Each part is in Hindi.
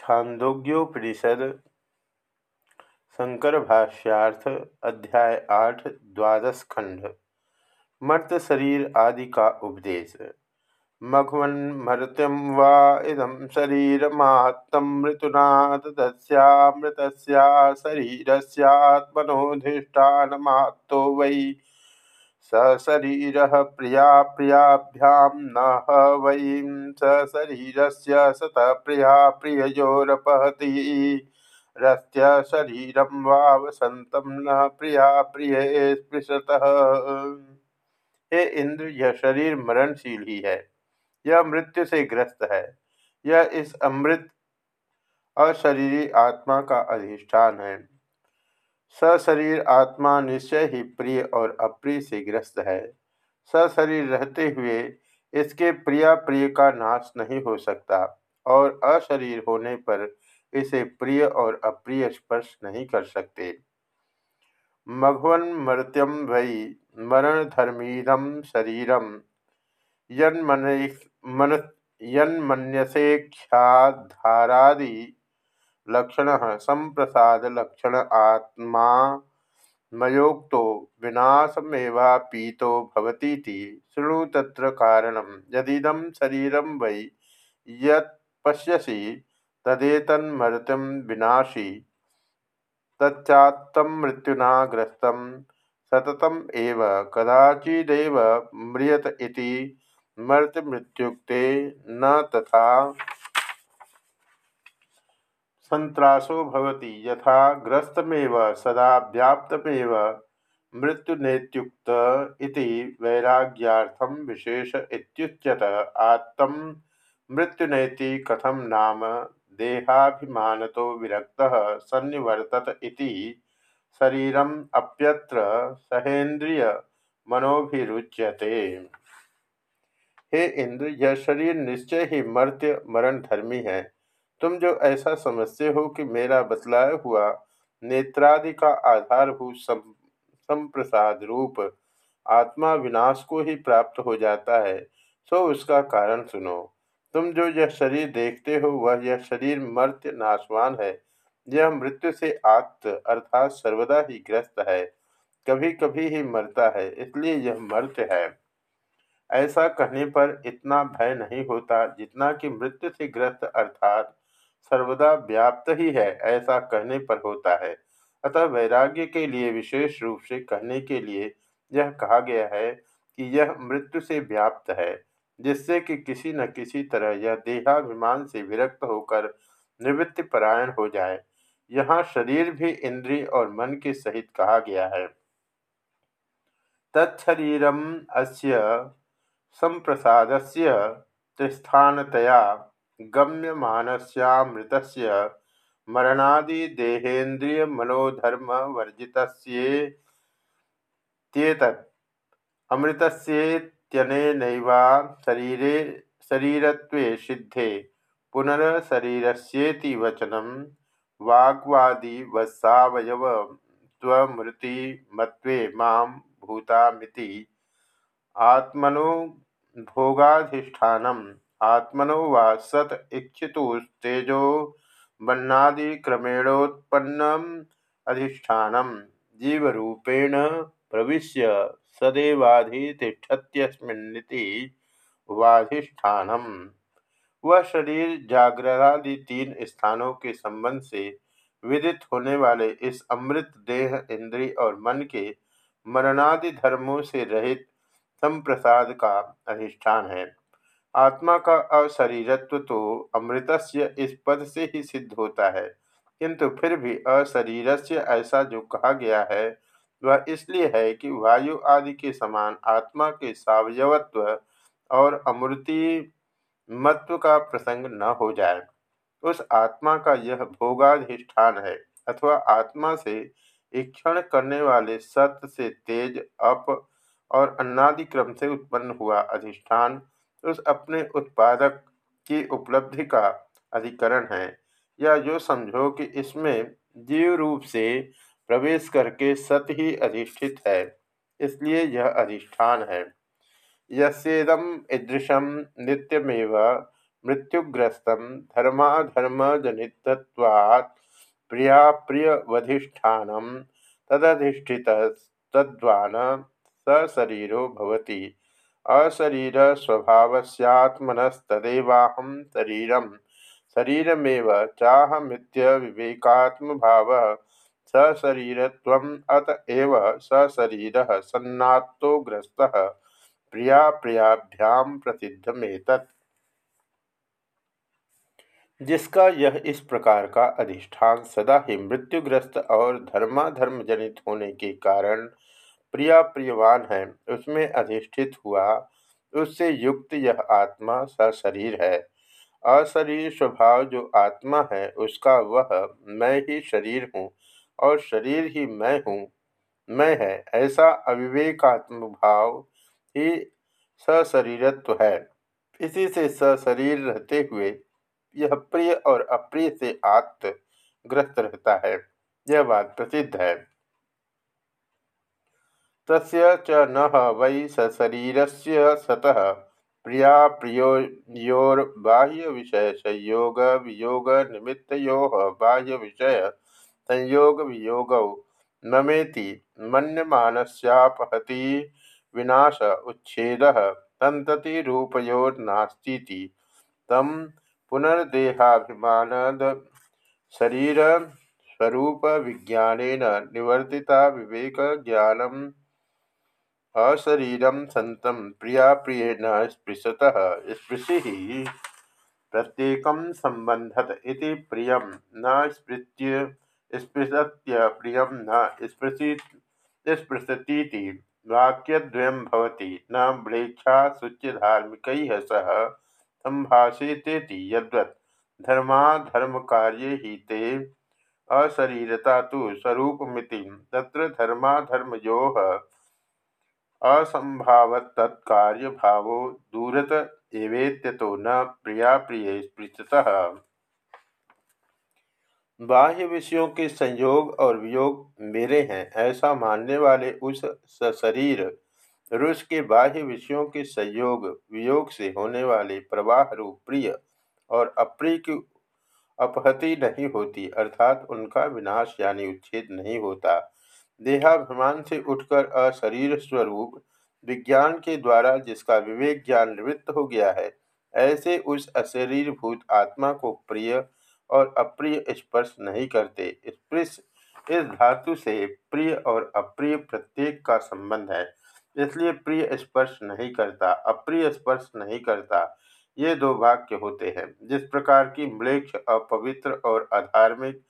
छांदोग्योपनिषद शंकर भाष्यार्थ अध्याय आठ द्वादश खंड मर्त शरीर आदि का उपदेश। मघवन्मर्त्यम वा इदम शरीरमात्तम मृतुना तस्मृत शरीर सत्मनोधिष्ठानमात्तो वै स शरीर प्रिया प्रियाभ्याम न वै स शरीर से सत प्रिया प्रियोरपहति रस्त्य शरीरम वावसंतम न प्रिया प्रिय स्पृशत। हे इंद्र, यह शरीर मरणशील ही है। यह मृत्यु से ग्रस्त है। यह इस अमृत अशरीरी आत्मा का अधिष्ठान है। सशरीर आत्मा निश्चय ही प्रिय और अप्रिय से ग्रस्त है। सशरीर रहते हुए इसके प्रिया प्रिय का नाश नहीं हो सकता और अशरीर होने पर इसे प्रिय और अप्रिय स्पर्श नहीं कर सकते। मघवन मृत्यम वही मरण धर्मीदम शरीरम यन्मन मन यन्मन्यसेख्याधारादि लक्षण संप्रसाद लक्षण आत्मा मयोक्तो विनाशमेवापीतो भवतीति। शृणु तत्र कारणम यदिदं शरीरं वै यत् पश्यसि विनाशी। तच्चात्तं मृत्युना ग्रस्तं सततम एव। कदाचिदेव म्रियत इति मृत्युक्ते न तथा संत्रासो भवति, यथा ग्रस्तमेव, सदा व्याप्तमेव, मृत्युनेत्युक्त इति वैराग्यार्थम विशेष इत्युच्यत आत्म मृत्युनेति कथम नाम देहाभिमानतो विरक्त सन्निवर्तत इति, शरीरम अप्यत्र सहेन्द्रिय मनोभिरुच्यते। हे इंद्र यह शरीर निश्चय ही मर्त्य मरण धर्मी है। तुम जो ऐसा समझते हो कि मेरा बतलाया हुआ, नेत्रादि का आधारभूत संप्रसाद रूप आत्मा विनाश को ही प्राप्त हो जाता है, सो उसका कारण सुनो। तुम जो यह शरीर देखते हो, वह यह शरीर मर्त्य नाशवान है। यह मृत्यु से आत्त अर्थात सर्वदा ही ग्रस्त है। कभी कभी ही मरता है, इसलिए यह मर्त्य है। ऐसा कहने पर इतना भय नहीं होता जितना कि मृत्यु से ग्रस्त अर्थात सर्वदा व्याप्त ही है, ऐसा कहने पर होता है। अतः वैराग्य के लिए, विशेष रूप से कहने के लिए, यह कहा गया है कि यह मृत्यु से व्याप्त है, जिससे कि किसी न किसी तरह यह देहाभिमान से विरक्त होकर निवृत्ति परायण हो जाए। यहाँ शरीर भी इंद्रिय और मन के सहित कहा गया है। तत्शरीरम अस्य संप्रसाद से त्रिस्थानतया गम्यमानस्यामृतस्य मरणादिदेहेन्द्रियमनोधर्मवर्जितस्येत्येतत् अमृतस्येत्यनेनैवा शरीरे शरीरत्वे सिद्धे पुनरशरीरस्येति वचनं वाग्वादिवत्सावयवत्वमृतिमत्वे माँ भूतामिति। आत्मनो भोगाधिष्ठानम्। आत्मनो वा सत इच्छितुस्तेजो बन्नादिक्रमेणोत्पन्नम अधिष्ठान जीवरूपेण प्रविश्य सदैवाधितिष्ठत्यस्मिन्निति वाधिष्ठानम वह शरीर जागरादि तीन स्थानों के संबंध से विदित होने वाले इस अमृत देह इंद्रिय और मन के मरणादि धर्मों से रहित संप्रसाद का अधिष्ठान है। आत्मा का अशरीरत्व तो अमृतस्य इस पद से ही सिद्ध होता है, किंतु फिर भी अशरीरस्य ऐसा जो कहा गया है, वह इसलिए है कि वायु आदि के समान आत्मा के सवयवत्व और अमृति मत्व का प्रसंग न हो जाए। उस आत्मा का यह भोगाधिष्ठान है, अथवा आत्मा से इक्षण करने वाले सत्य से तेज, अप और अन्नादि क्रम से उत्पन्न हुआ अधिष्ठान उस अपने उत्पादक की उपलब्धि का अधिकरण है या जो समझो कि इसमें जीव रूप से प्रवेश करके सत ही अधिष्ठित है, इसलिए यह अधिष्ठान है। यसेदम ईदृशम नित्यमेव मृत्युग्रस्त धर्माधर्मजनितत्वात् प्रियाप्रियवधिष्ठान तदधिष्ठित तद्वान सशरीरो भवति। अशरीर स्वभावस्यात्मनस्तदेवाहं शरीरम शरीरमेव चाहमित्य विवेकात्म भाव सशरीरत्वम् अत एव सशरीरः सन्नात्तो ग्रस्तः। प्रिया प्रियाभ्याम प्रसिद्धमेतत् जिसका यह इस प्रकार का अधिष्ठान सदा ही मृत्युग्रस्त और धर्माधर्म जनित होने के कारण प्रिया प्रियवान है, उसमें अधिष्ठित हुआ, उससे युक्त यह आत्मा सशरीर है। अशरीर स्वभाव जो आत्मा है, उसका वह मैं ही शरीर हूँ और शरीर ही मैं हूँ, मैं है, ऐसा अविवेकात्म भाव ही सशरीरत्व है। इसी से सशरीर रहते हुए यह प्रिय और अप्रिय से आत्म ग्रस्त रहता है, यह बात प्रसिद्ध है। तस्य च न वै सशरीरस्य सतः। प्रिया संयोग वियोग निमित्तो बाह्य विषय संयोग वियोग नमेति मन्यमानस्यापहति विनाश उच्छेद संतति रूपयोर्नास्ती तम पुनर्देहाभिमानद शरीर स्वरूप विज्ञान निवर्तिता विवेक ज्ञानम अशरीरम सतम प्रिया प्रियेण स्पृशतः, स्पृशि। प्रत्येक संबंधत इति प्रियम न स्पृत्य, स्पृशत्य प्रियम न स्पृशि स्पृशती वाक्यद्वयं भवति, न म्लेच्छा शुच्य धार्मिक सह संभाषेतेति यद्वत् धर्माधर्मकार्ये ते अशरीरता तो स्वरूपमिति, तत्र धर्माधर्मयोः असंभावतत्कार्यभावो दूरत एवेत्यतो न प्रिया प्रिय स्पृशतः बाह्य विषयों के संयोग और वियोग मेरे हैं, ऐसा मानने वाले उस सशरीर रुष के बाह्य विषयों के संयोग, वियोग से होने वाले प्रवाह रूप प्रिय और अप्रिय की अपहति नहीं होती, अर्थात उनका विनाश यानी उच्छेद नहीं होता। देहाभिमान से उठकर अशरीर स्वरूप विज्ञान के द्वारा जिसका विवेक ज्ञान निवृत्त हो गया है, ऐसे उस अशरीरभूत आत्मा को प्रिय और अप्रिय स्पर्श नहीं करते। स्पृश इस धातु से प्रिय और अप्रिय प्रत्येक का संबंध है, इसलिए प्रिय स्पर्श नहीं करता, अप्रिय स्पर्श नहीं करता, ये दो वाक्य होते हैं। जिस प्रकार की म्लेक्ष अपवित्र और अधार्मिक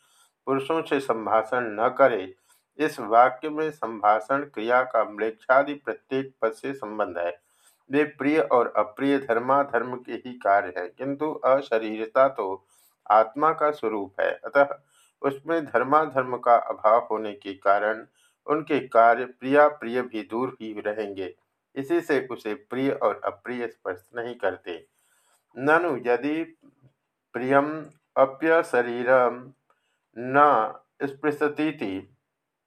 पुरुषों से संभाषण न करे इस वाक्य में संभाषण, क्रिया का म्लेक्षादि प्रत्येक पद से संबंध है। वे प्रिय और अप्रिय धर्माधर्म के ही कार्य है, किंतु अशरीरता तो आत्मा का स्वरूप है। अतः उसमें धर्माधर्म का अभाव होने के कारण उनके कार्य प्रिया प्रिय भी दूर ही रहेंगे। इसी से उसे प्रिय और अप्रिय स्पर्श नहीं करते। ननु यदि प्रियम अप्य शरीर न स्पृशती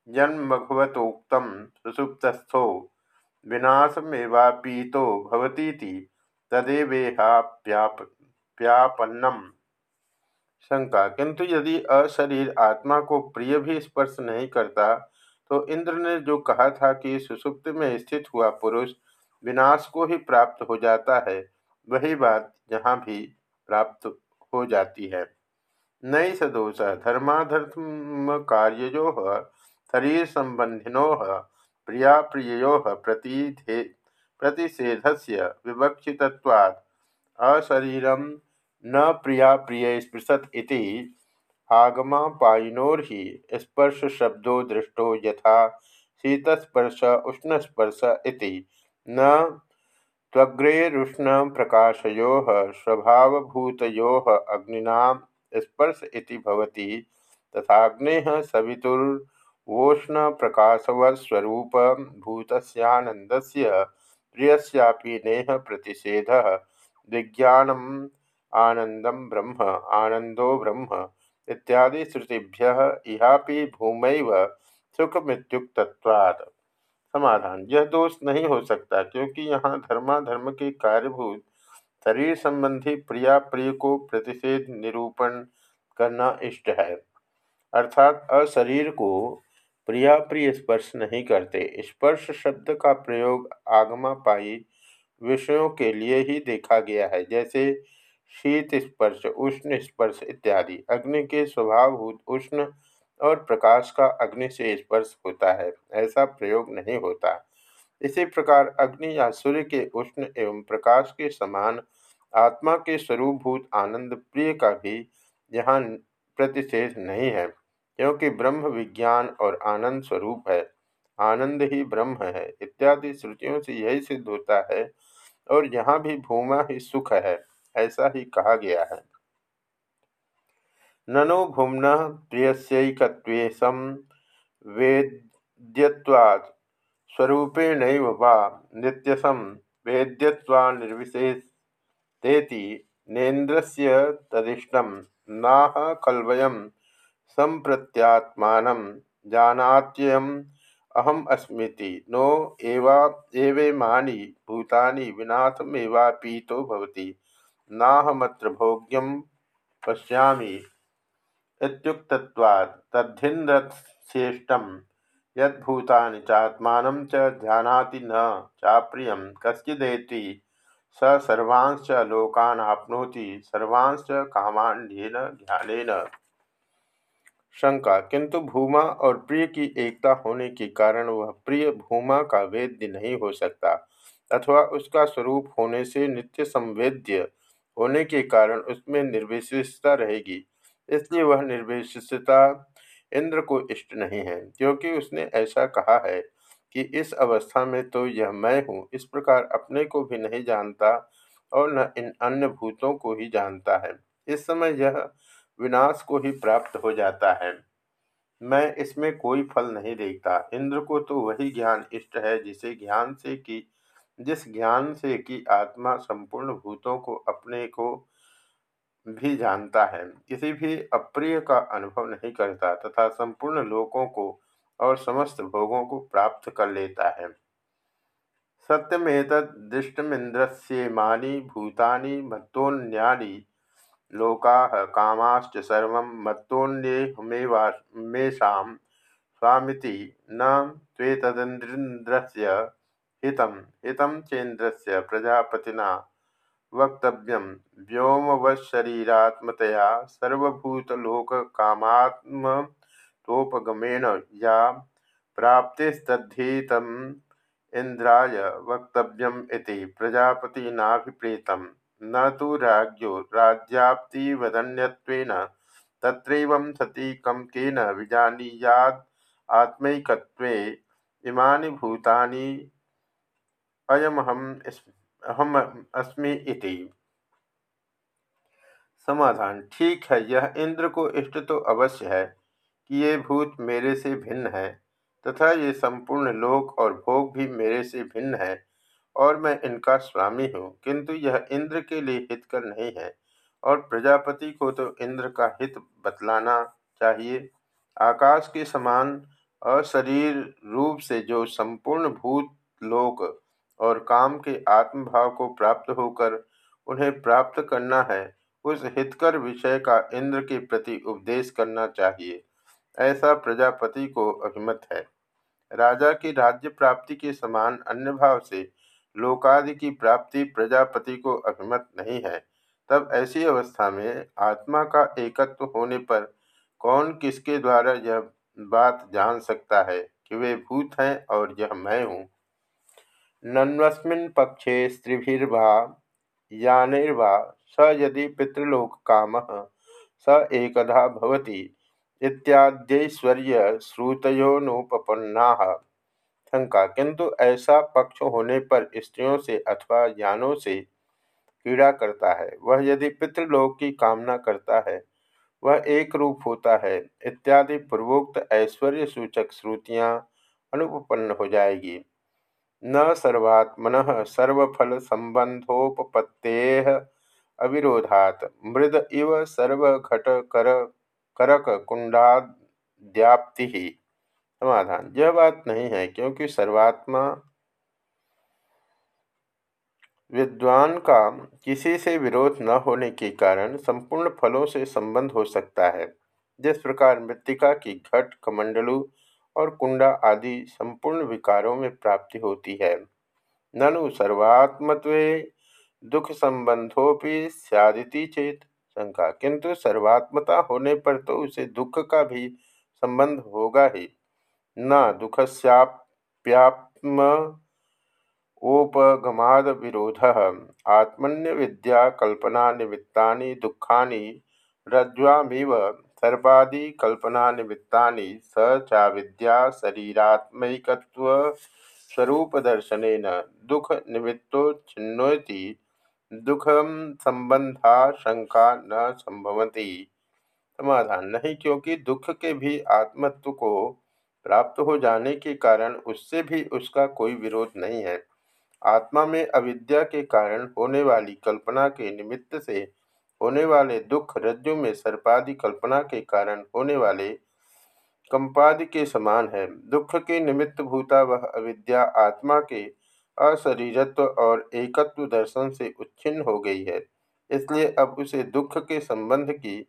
जन्मभगवतोक्त सुसुप्तस्थो। विनाशमेवापीतो भवतीति तदेवेहाप्यापन्नम शंका किंतु यदि अशरीर आत्मा को प्रिय भी स्पर्श नहीं करता तो इंद्र ने जो कहा था कि सुसुप्त में स्थित हुआ पुरुष विनाश को ही प्राप्त हो जाता है, वही बात यहाँ भी प्राप्त हो जाती है। नई सदोष धर्माधर्म कार्यजो शरीर संबंधिनो प्रिया प्रियो प्रतिधे प्रतिषेध से विवक्षित्वाद अशरीरम न प्रिया प्रिय स्पृशत इति आगमापायिनोर्हि स्पर्शशब्दो दृष्टो यथा शीतस्पर्श, उष्णस्पर्श न त्वग्रेरुष्णप्रकाशयोः, स्वभावभूतयोः अग्निना स्पर्श इति भवति, तथाग्नेः सवितुर्वोष्णप्रकाशवत्स्वरूपभूतस्यानन्दस्य प्रियस्यापि नेह प्रतिषेधः विज्ञानम् आनन्दं ब्रह्म, आनन्दो ब्रह्म इत्यादि श्रुतिभ्य इहापि भूमैव सुखमित्युक्तत्वात्। समाधान। यह दोष नहीं हो सकता क्योंकि यहाँ धर्माधर्म के कार्यभूत शरीर संबंधी प्रिया प्रिय को प्रतिषेध निरूपण करना इष्ट है। अर्थात अशरीर को प्रिया प्रिय स्पर्श नहीं करते। स्पर्श शब्द का प्रयोग आगमा पाई विषयों के लिए ही देखा गया है, जैसे शीत स्पर्श, उष्ण स्पर्श इत्यादि। अग्नि के स्वभावभूत उष्ण और प्रकाश का अग्नि से स्पर्श होता है, ऐसा प्रयोग नहीं होता। इसी प्रकार अग्नि या सूर्य के उष्ण एवं प्रकाश के समान आत्मा के स्वरूपभूत आनंद प्रिय का भी यहाँ प्रतिषेध नहीं है। क्योंकि ब्रह्म विज्ञान और आनंद स्वरूप है, आनंद ही ब्रह्म है, इत्यादि श्रुतियों से यही सिद्ध होता है, और यहाँ भी भूमा ही सुख है, ऐसा ही कहा गया है। ननु भूमन प्रियस्यकत्वेशम वेद्यवाद स्वरूपेण वा नित्यसम वेद्यवा निर्विशेषेति नेन्द्रस्य तदिष्टम नाह कलवयम संप्रत्यात्मान जानात्ययम् अहम अस्मीति। नो एवा एवेमानि भूतानि विनाशमेवापीतो भवति। नाहमत्र भोग्यम पश्यामि। इत्युक्तत्वात् तद्धिन्रथ्येष्टं यद्भूतानि चात्मानं च जानाति न चाप्रियं। कश्चिदेति स सर्वांश्च लोकान् आप्नोति। सर्वांश्च कामान्येन ज्ञानेन। शंका, किंतु भूमा और प्रिय की एकता होने के कारण वह प्रिय भूमा का वेद्य नहीं हो सकता, अथवा उसका स्वरूप होने से नित्य संवेद्य होने के कारण उसमें निर्विशेषता रहेगी। इसलिए वह निर्विशेषता इंद्र को इष्ट नहीं है, क्योंकि उसने ऐसा कहा है कि इस अवस्था में तो यह मैं हूँ, इस प्रकार अपने को भी नहीं जानता और न इन अन्य भूतों को ही जानता है। इस समय यह विनाश को ही प्राप्त हो जाता है। मैं इसमें कोई फल नहीं देखता। इंद्र को तो वही ज्ञान इष्ट है जिसे ज्ञान से कि, जिस ज्ञान से कि आत्मा संपूर्ण भूतों को अपने को भी जानता है। किसी भी अप्रिय का अनुभव नहीं करता तथा संपूर्ण लोकों को और समस्त भोगों को प्राप्त कर लेता है। सत्यमेत दृष्टमिंद्रस्येमानी भूतानी मत्तोन्यानि लोका कामाश्च सर्व मत्तोन्येहमेवामेषां स्वामिति न त्वेतदिन्द्रस्य हितं हितं चेन्द्रस्य प्रजापतिना वक्तव्यं व्योमवशरीरात्मतया सर्वभूतलोककामात्मतोपगमेन या प्राप्तिस्तद्धीतम् इन्द्राय वक्तव्यम् इति प्रजापतिनाभिप्रेतम्। न तो राज्यो राज्याप्तिवदन्यत्वेन। तत्रैवं सति कम केन विजानीयाद आत्मैकत्वे इमानि भूतानि। अयमहम अहम अस्मि इति। समाधान, ठीक है, यह इंद्र को इष्ट तो अवश्य है कि ये भूत मेरे से भिन्न है, तथा ये संपूर्ण लोक और भोग भी मेरे से भिन्न है। और मैं इनका स्वामी हूँ, किंतु यह इंद्र के लिए हितकर नहीं है। और प्रजापति को तो इंद्र का हित बतलाना चाहिए। आकाश के समान अशरीर रूप से जो संपूर्ण भूत लोक और काम के आत्मभाव को प्राप्त होकर उन्हें प्राप्त करना है, उस हितकर विषय का इंद्र के प्रति उपदेश करना चाहिए। ऐसा प्रजापति को अभिमत है। राजा की राज्य प्राप्ति के समान अन्य भाव से लोकादि की प्राप्ति प्रजापति को अभिमत नहीं है। तब ऐसी अवस्था में आत्मा का एकत्व होने पर कौन किसके द्वारा यह बात जान सकता है कि वे भूत हैं और यह मैं हूँ? नन्वस्मिन् पक्षे स्त्रीभिर्वा, यानिर्वा, स यदि पितृलोक काम स एकधा भवति इत्याद्यश्वर्य श्रुतोनुपन्ना शंका किंतु ऐसा पक्ष होने पर स्त्रियों से अथवा ज्ञानों से पीड़ा करता है। वह यदि पितृलोक की कामना करता है, वह एक रूप होता है। इत्यादि पूर्वोक्त ऐश्वर्य सूचक श्रुतियाँ अनुपन्न हो जाएगी। न सर्वात्मन सर्वफल संबंधोपत्ते अविरोधात। मृद इव सर्वघट कर करक कुंडाद्याप्ति समाधान। यह बात नहीं है क्योंकि सर्वात्मा विद्वान का किसी से विरोध न होने के कारण संपूर्ण फलों से संबंध हो सकता है। जिस प्रकार मृतिका की घट, कमंडलू और कुंडा आदि संपूर्ण विकारों में प्राप्ति होती है। ननु सर्वात्मत्व दुख संबंधोपि सदिति चेत शंका, किंतु सर्वात्मता होने पर तो उसे दुख का भी संबंध होगा ही। न दुखस्याप्यात्म ओपगमाद विरोध। आत्मन्य विद्या कल्पना निमित्ता दुखा रज्ज्वामिव सर्पादी कल्पना निमित्ता स चा विद्या शरीरात्मकत्व स्वरूप दर्शन दुख निमित्तो छिन्नोति दुखम संबंधा शंका न संभवती समाधान नहीं, क्योंकि दुख के भी आत्मत्व को प्राप्त हो जाने के कारण उससे भी उसका कोई विरोध नहीं है। आत्मा में अविद्या के कारण होने वाली कल्पना के निमित्त से होने वाले दुख रज्जु में सर्पादि कल्पना के कारण होने वाले कंपादि के समान है। दुख के निमित्त भूता वह अविद्या आत्मा के अशरीरत्व और एकत्व दर्शन से उच्छिन्न हो गई है। इसलिए अब उसे दुख के संबंध की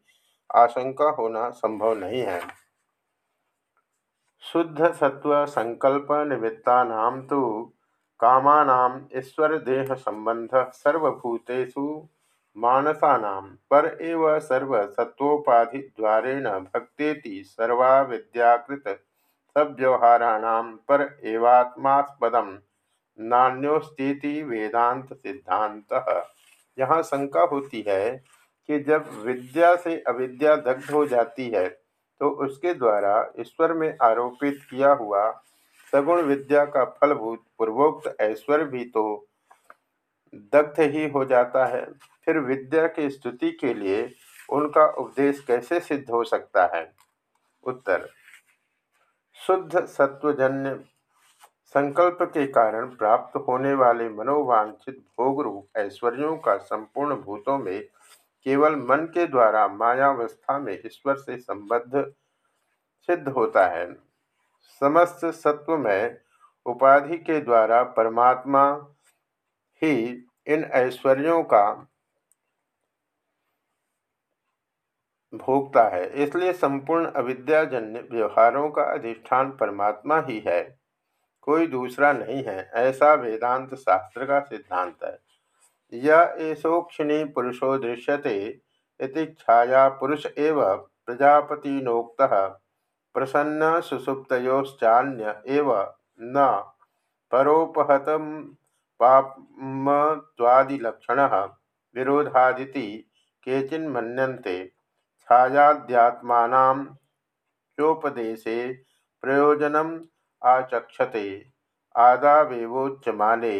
आशंका होना संभव नहीं है। शुद्ध सत्व संकल्प निमित्ता तो कामानाम ईश्वर देह संबंध सर्वभूतेषु मानसानां पर एव सर्वसत्वोपाधि द्वारेण भक्ति सर्वा विद्याकृत सव्यवहाराणां पर एवात्मास्पदम नान्योस्ती वेदांत सिद्धांत यहाँ शंका होती है कि जब विद्या से अविद्या दग्ध हो जाती है तो उसके द्वारा ईश्वर में आरोपित किया हुआ सगुण विद्या का फलभूत पूर्वोक्त ऐश्वर्य भी तो दग्ध ही हो जाता है। फिर विद्या की स्तुति के लिए उनका उपदेश कैसे सिद्ध हो सकता है? उत्तर, शुद्ध सत्वजन्य संकल्प के कारण प्राप्त होने वाले मनोवांछित भोग रूप ऐश्वर्यों का संपूर्ण भूतों में केवल मन के द्वारा मायावस्था में ईश्वर से संबद्ध सिद्ध होता है। समस्त सत्व में उपाधि के द्वारा परमात्मा ही इन ऐश्वर्यों का भोगता है। इसलिए संपूर्ण अविद्याजन्य व्यवहारों का अधिष्ठान परमात्मा ही है। कोई दूसरा नहीं है। ऐसा वेदांत शास्त्र का सिद्धांत है। यह एसोक्षिणी पुरुषो दृश्यते इति छाया पुरुष एव प्रजापतिनोक्त प्रसन्न सुसुप्तोश्चान्य न परोपहत पापमत्वादिलक्षण विरोधादिति केचिन मनते छायाध्यात्माचोपदेशे प्रयोजनम आचक्षते आदावेवोच्यमाने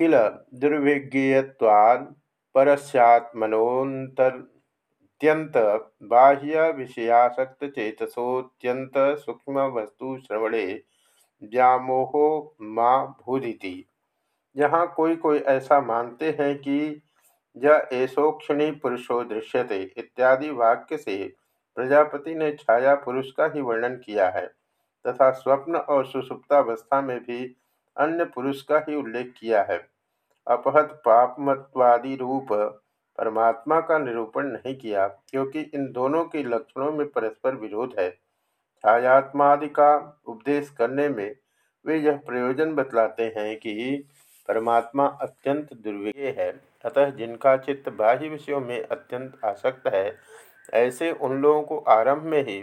किल दुर्विज्ञेयत्वात् परस्यात्मनोन्तर अत्यंत बाह्य विषयासक्त चेतसोत्यंत सूक्ष्म वस्तु श्रवणे व्यामोहो माँ भूदिति। यहाँ कोई कोई ऐसा मानते हैं कि यह ऐसोक्षणी पुरुषो दृश्यते इत्यादि वाक्य से प्रजापति ने छाया पुरुष का ही वर्णन किया है तथा स्वप्न और सुसुप्तावस्था में भी अन्य पुरुष का ही उल्लेख किया है। अपहत पापमत्वादि रूप परमात्मा का निरूपण नहीं किया, क्योंकि इन दोनों के लक्षणों में परस्पर विरोध है। छायात्मादि का उपदेश करने में वे यह प्रयोजन बतलाते हैं कि परमात्मा अत्यंत दुर्विज्ञ है, अतः जिनका चित्त बाह्य विषयों में अत्यंत आसक्त है, ऐसे उन लोगों को आरंभ में ही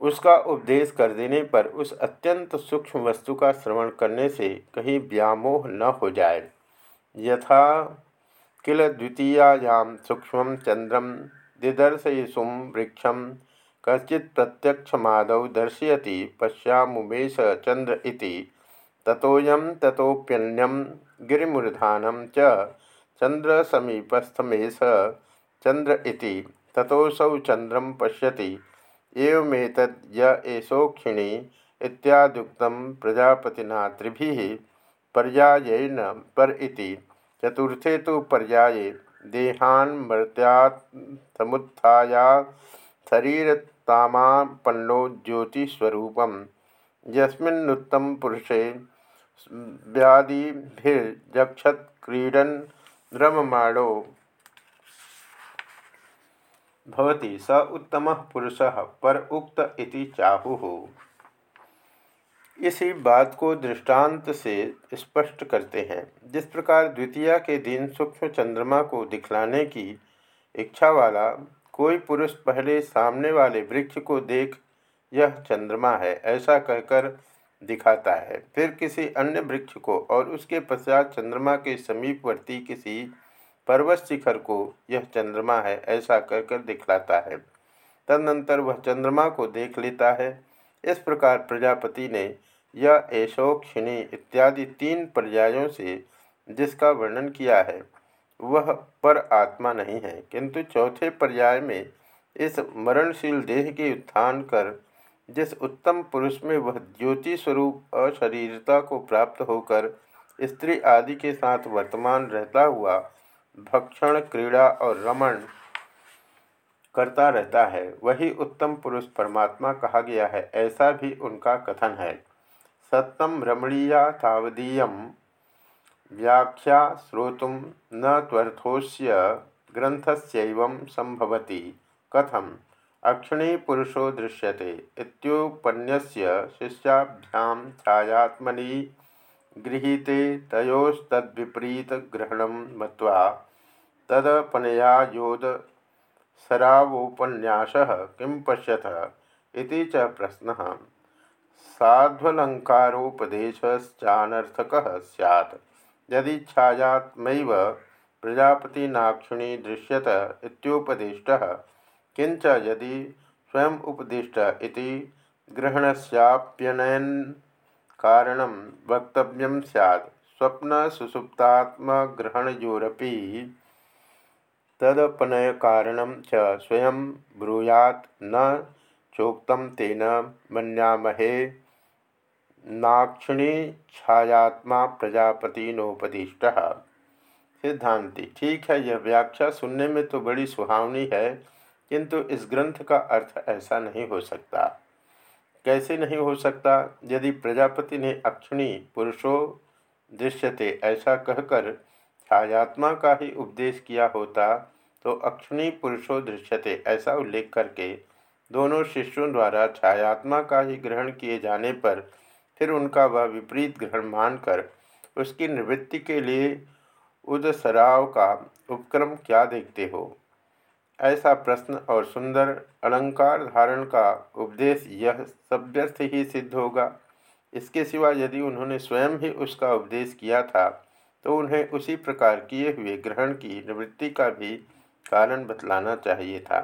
उसका उपदेश कर देने पर उस अत्यंत सूक्ष्म वस्तु का श्रवण करने से कहीं व्यामोह न हो जाए। यथा किल द्वितीयायां सूक्ष्म चंद्रम दिदर्शयिषुं वृक्षम कश्चित् प्रत्यक्षमादौ दर्शयति पश्यामुमेश चंद्र इति। ततोऽयं ततोप्यन्यं गिरिमूर्धानं च चंद्र इति। ततोऽसौ चन्द्रं पश्यति। एवमेतद् य एषोक्षिणी इत्यादुक्तं प्रजापतिना त्रिभिः पर्यायेन पर इति। चतुर्थे तो पर्याये। देहान्मर्त्यात्मुत्थाया शरीरतामापन्नो ज्योतिस्वरूपं। यस्मिन्नुत्तम पुरुषे व्यादिभिर्जक्षत क्रीडन रममाणो। भवति स उत्तम पुरुष पर उक्त इति चाहु। इसी बात को दृष्टांत से स्पष्ट करते हैं। जिस प्रकार द्वितीया के दिन सूक्ष्म चंद्रमा को दिखलाने की इच्छा वाला कोई पुरुष पहले सामने वाले वृक्ष को देख यह चंद्रमा है, ऐसा कहकर दिखाता है। फिर किसी अन्य वृक्ष को और उसके पश्चात चंद्रमा के समीपवर्ती किसी पर्वत शिखर को यह चंद्रमा है, ऐसा कहकर दिखलाता है। तदनंतर वह चंद्रमा को देख लेता है। इस प्रकार प्रजापति ने यह ऐशोक्षिणी इत्यादि तीन पर्यायों से जिसका वर्णन किया है, वह पर आत्मा नहीं है। किंतु चौथे पर्याय में इस मरणशील देह के उत्थान कर, जिस उत्तम पुरुष में वह ज्योति स्वरूप, अशरीरता को प्राप्त होकर स्त्री आदि के साथ वर्तमान रहता हुआ, भक्षण, क्रीड़ा और रमण करता रहता है। वही उत्तम पुरुष परमात्मा कहा गया है, ऐसा भी उनका कथन है। सत्यम रमणीया तावदीय व्याख्या श्रोत न त्वर्थोस्य ग्रंथस्यैवं संभवति। कथम, अक्षिणी पुरुषो दृश्यते, इत्युपन्यस्य शिष्याभ्यां छायात्मनि गृहीते तयोस्तद्विपरीतग्रहणं मत्वा तदपनया योद सरावोपन्यासः किं पश्यथ इति च प्रश्नः। साध्वलङ्कारोपदेशश्चानर्थकः स्यात्। यदि छायात्मैव प्रजापतिनाक्षिणी दृश्यत इत्युपदिष्टः किंच यदि स्वयं उपदिष्ट इति ग्रहणस्याप्यनयन कारण वक्तव्य सैद स्वप्न तदपनय कारण च स्वयं ब्रूयात् न चोक्त तेन मन्यामहे। नाक्षिणी छायात्मा प्रजापति सिद्धांति, ठीक है, यह व्याख्या सुनने में तो बड़ी सुहावनी है, किंतु इस ग्रंथ का अर्थ ऐसा नहीं हो सकता। कैसे नहीं हो सकता? यदि प्रजापति ने अक्षिणी पुरुषो दृश्यते ऐसा कहकर छायात्मा का ही उपदेश किया होता तो अक्षिणी पुरुषो दृश्यते, ऐसा उल्लेख करके दोनों शिष्यों द्वारा छायात्मा का ही ग्रहण किए जाने पर फिर उनका वह विपरीत ग्रहण मानकर उसकी निवृत्ति के लिए उदसराव का उपक्रम क्या देखते हो? ऐसा प्रश्न और सुंदर अलंकार धारण का उपदेश यह सभ्यर्थ ही सिद्ध होगा। इसके सिवा यदि उन्होंने स्वयं ही उसका उपदेश किया था तो उन्हें उसी प्रकार किए हुए ग्रहण की निवृत्ति का भी कारण बतलाना चाहिए था।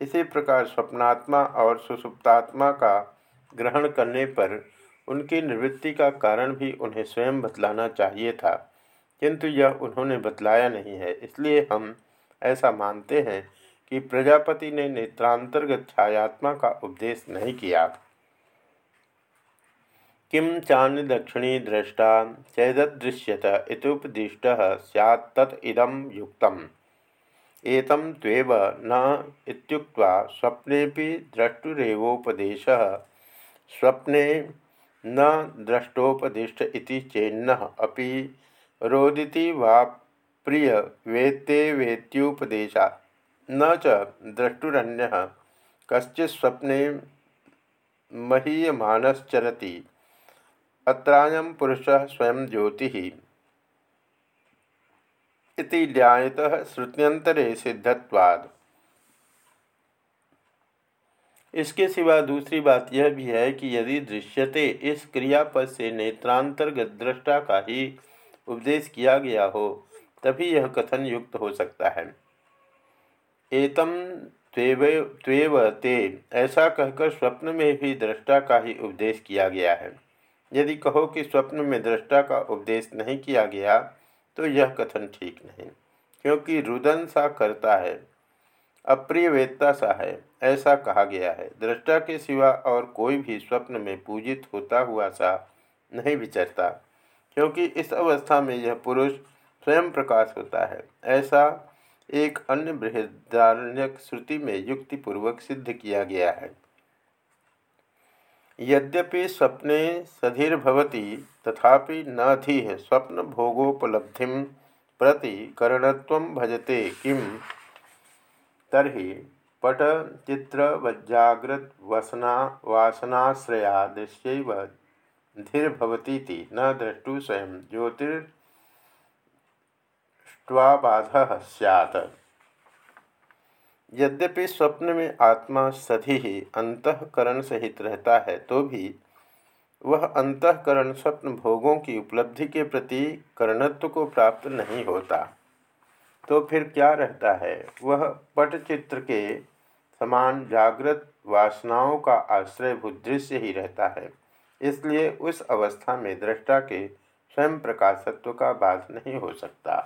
इसी प्रकार स्वप्नात्मा और सुसुप्तात्मा का ग्रहण करने पर उनकी निवृत्ति का कारण भी उन्हें स्वयं बतलाना चाहिए था। किंतु यह उन्होंने बतलाया नहीं है, इसलिए हम ऐसा मानते हैं कि प्रजापति ने नेत्रांतर्गत छायात्मा का उपदेश नहीं किया। किम चान्य दक्षिणी दृष्टा चैदृश्यत इतुपदिष्ट सैत् तत् इदम युक्तम। एतम त्वेव न इत्युक्त्वा स्वप्नेपि द्रष्टुरेवोपदेशः, स्वप्ने न द्रष्टोपदिष्ट इति चेन्न अपि रोदिति वा प्रिय वेत्ते वेत्युपदेशा न च द्रष्टुरन्य कश्चि स्वप्ने महीयमानश्चरति। अत्रायं पुरुषः स्वयं ज्योति। इति न्यायतः श्रुत्यंतरे सिद्धत्वाद इसके सिवा दूसरी बात यह भी है कि यदि दृश्यते इस क्रियापद से नेत्रांतर्गत दृष्टा का ही उपदेश किया गया हो, तभी यह कथन युक्त हो सकता है। एतम त्वेव ते, ऐसा कहकर स्वप्न में भी दृष्टा का ही उपदेश किया गया है। यदि कहो कि स्वप्न में दृष्टा का उपदेश नहीं किया गया तो यह कथन ठीक नहीं, क्योंकि रुदन सा करता है अप्रिय वेदता सा है, ऐसा कहा गया है। दृष्टा के सिवा और कोई भी स्वप्न में पूजित होता हुआ सा नहीं विचरता, क्योंकि इस अवस्था में यह पुरुष स्वयं प्रकाश होता है। ऐसा एक अन्य बृहदारण्यक श्रुति में युक्तिपूर्वक सिद्ध किया गया है। यद्यपि स्वप्ने सधिर्भवती, तथापि न स्वप्न भोगोपलब्धि प्रति करणत्व भजते किम तरी पटचित्रवज्जाग्रतवसना वासनाश्रया दृश्य धीर्भवती न द्रष्टु स्वयं ज्योतिर्ष्ट्वाबाध सैत् यद्यपि स्वप्न में आत्मा सधी ही अंतकरण सहित रहता है तो भी वह अंतकरण स्वप्न भोगों की उपलब्धि के प्रति कर्णत्व को प्राप्त नहीं होता। तो फिर क्या रहता है? वह पटचित्र के समान जागृत वासनाओं का आश्रयभूत दृश्य ही रहता है, इसलिए उस अवस्था में दृष्टा के स्वयं प्रकाशत्व का बाध नहीं हो सकता।